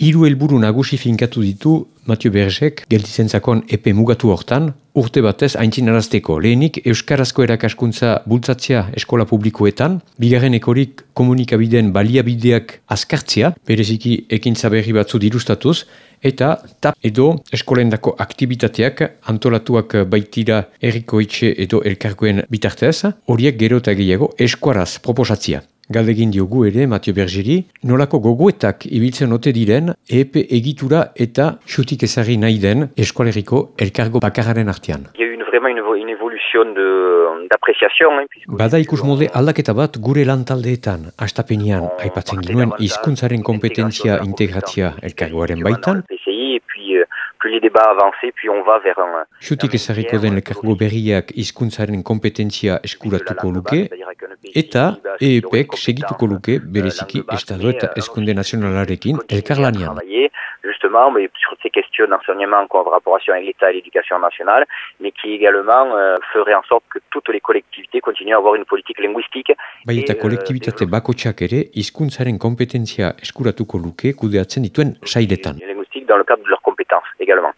Hiru helburu nagusi finkatu ditu Mathieu Bergek geldizentzakon epe mugatu hortan, urte batez haintzin arazteko. Lehenik Euskarazko erakaskuntza bultzatzea eskola publikoetan, bigarren ekorik komunikabideen baliabideak azkartzea, bereziki ekintza berri batzu dirustatuz, eta tap edo eskolendako aktivitateak antolatuak baitira erikoitxe edo elkargoen bitartez, horiek gero eta gehiago eskuaraz proposatzea. Galdegin diogu ere, Matio Bergeri, nolako gogoetak ibiltzen ote diren EPE egitura eta xutik ezari nahi den eskualeriko elkargo bakararen artean. Bada ikus molde aldaketa bat gure lantaldeetan, astapenean, aipatzen ginuen hizkuntzaren kompetentzia integratzia elkargoaren baitan, plus les débats avancent, puis on va vers un... Xutik ezarriko den lekargo berriak hizkuntzaren kompetentzia eskuratuko luke, eta EEPek segituko luke bereziki Estado eta Eskunde Nazionalarekin elkarlanian. Justement, mais sur ces questions d'enseignement en collaboration avec l'État et l'éducation nationale, mais qui également euh, ferait en sorte que toutes les collectivités continuent à avoir une politique linguistique. Bai eta kolektibitate bakotxak ere, hizkuntzaren kompetentzia eskuratuko luke kudeatzen dituen sailetan. Linguistique dans le cadre de leurs compétences également.